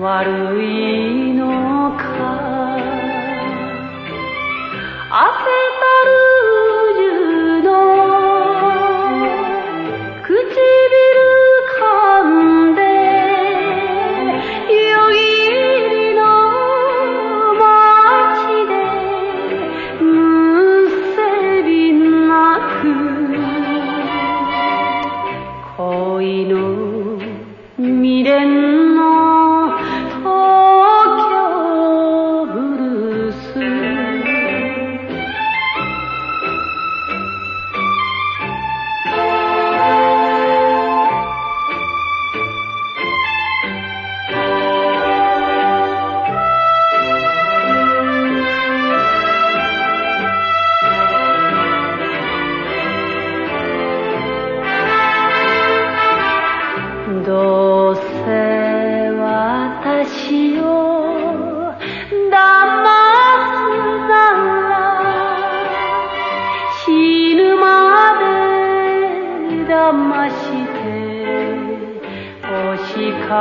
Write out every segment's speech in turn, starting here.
悪いのどうせ私を騙すなら死ぬまで騙して欲しか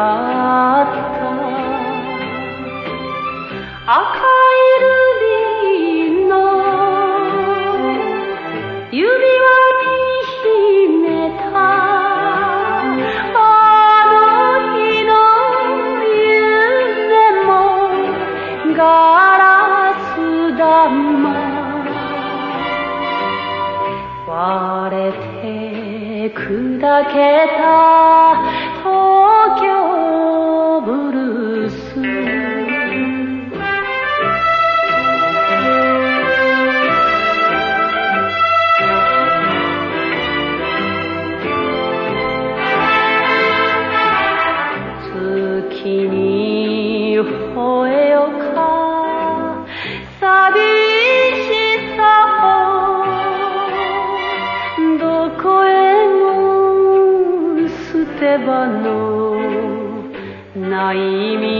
った。れて砕けた never know. Naimi